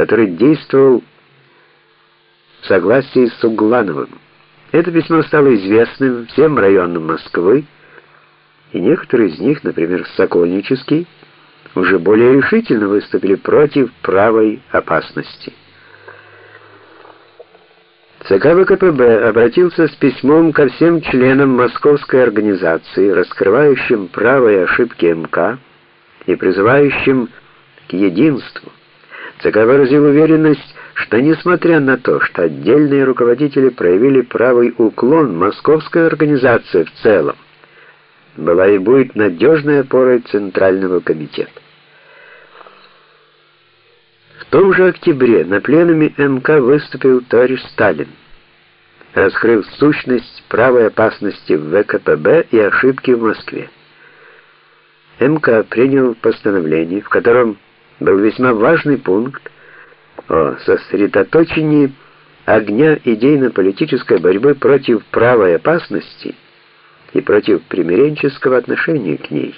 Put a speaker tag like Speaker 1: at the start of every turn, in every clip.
Speaker 1: который действовал в согласии с Углановым. Это письмо стало известным всем районам Москвы, и некоторые из них, например, Сокольнический, уже более решительно выступили против правой опасности. ЦК ВКПБ обратился с письмом ко всем членам московской организации, раскрывающим правые ошибки МК и призывающим к единству. ЦК выразил уверенность, что несмотря на то, что отдельные руководители проявили правый уклон, московская организация в целом была и будет надежной опорой Центрального комитета. В том же октябре на пленуме МК выступил товарищ Сталин, раскрыв сущность правой опасности в ВКПБ и ошибки в Москве. МК принял постановление, в котором был весьма важный пункт о сосредоточении огня идейно-политической борьбы против правой опасности и против примиренческого отношения к ней.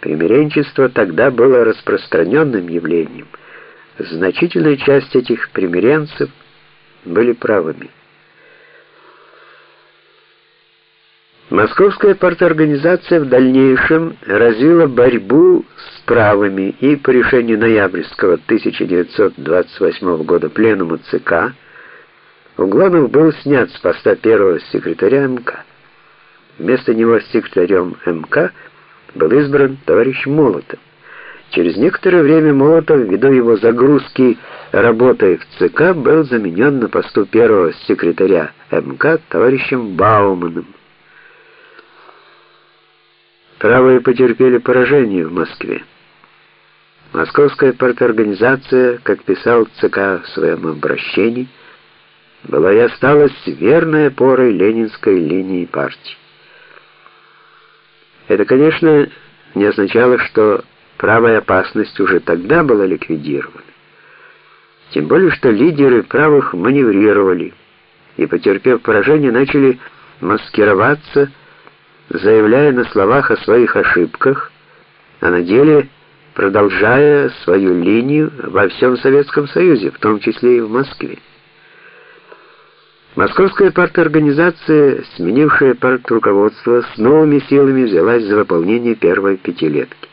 Speaker 1: Примиренчество тогда было распространенным явлением. Значительная часть этих примиренцев были правыми. Московская парторганизация в дальнейшем развила борьбу с правыми и по решению ноябрьского 1928 года пленума ЦК Угланов был снят с поста первого секретаря МК. Вместо него секретарем МК был избран товарищ Молотов. Через некоторое время Молотов, ввиду его загрузки работой в ЦК, был заменен на посту первого секретаря МК товарищем Бауманом. Правые потерпели поражение в Москве. Московская парторганизация, как писал ЦК в своем обращении, была и осталась верной опорой ленинской линии партии. Это, конечно, не означало, что правая опасность уже тогда была ликвидирована. Тем более, что лидеры правых маневрировали и, потерпев поражение, начали маскироваться заявляя на словах о своих ошибках, а на деле продолжая свою линию во всем Советском Союзе, в том числе и в Москве. Московская парторганизация, сменившая партруководство, с новыми силами взялась за выполнение первой пятилетки.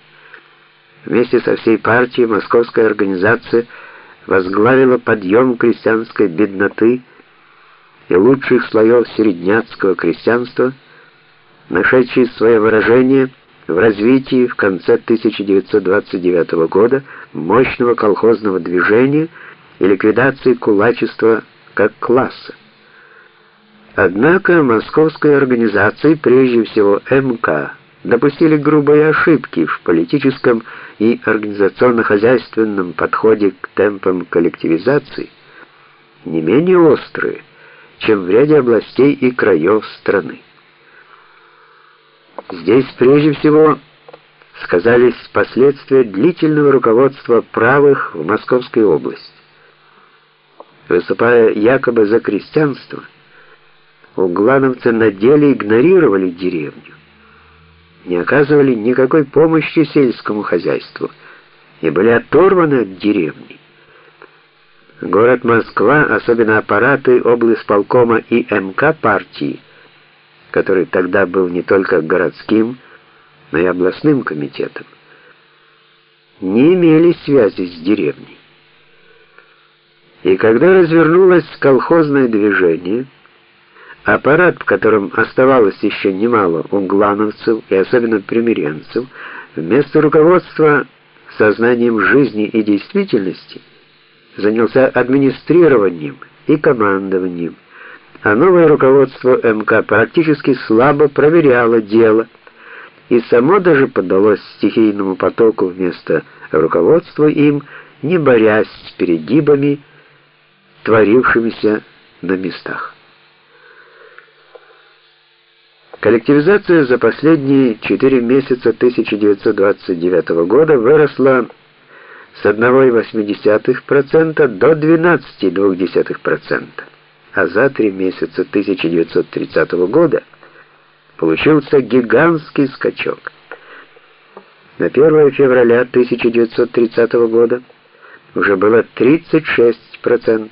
Speaker 1: Вместе со всей партией московская организация возглавила подъем крестьянской бедноты и лучших слоев середняцкого крестьянства – нашедший свое выражение в развитии в конце 1929 года мощного колхозного движения и ликвидации кулачества как класса. Однако московской организации, прежде всего МК, допустили грубые ошибки в политическом и организационно-хозяйственном подходе к темпам коллективизации, не менее острые, чем в ряде областей и краев страны. Здесь прежде всего сказались последствия длительного руководства правых в Московской области. Выступая якобы за крестьянство, углановцы на деле игнорировали деревню, не оказывали никакой помощи сельскому хозяйству и были оторваны от деревни. Город Москва, особенно аппараты облсполкома и МК партии, который тогда был не только городским, но и областным комитетом, не имели связи с деревней. И когда развернулось колхозное движение, аппарат, в котором оставалось еще немало углановцев и особенно примиренцев, вместо руководства сознанием жизни и действительности занялся администрированием и командованием, а новое руководство МК практически слабо проверяло дело, и само даже поддалось стихийному потоку вместо руководства им, не борясь с перегибами, творившимися на местах. Коллективизация за последние 4 месяца 1929 года выросла с 1,8% до 12,2% а за три месяца 1930 года получился гигантский скачок. На 1 февраля 1930 года уже было 36%.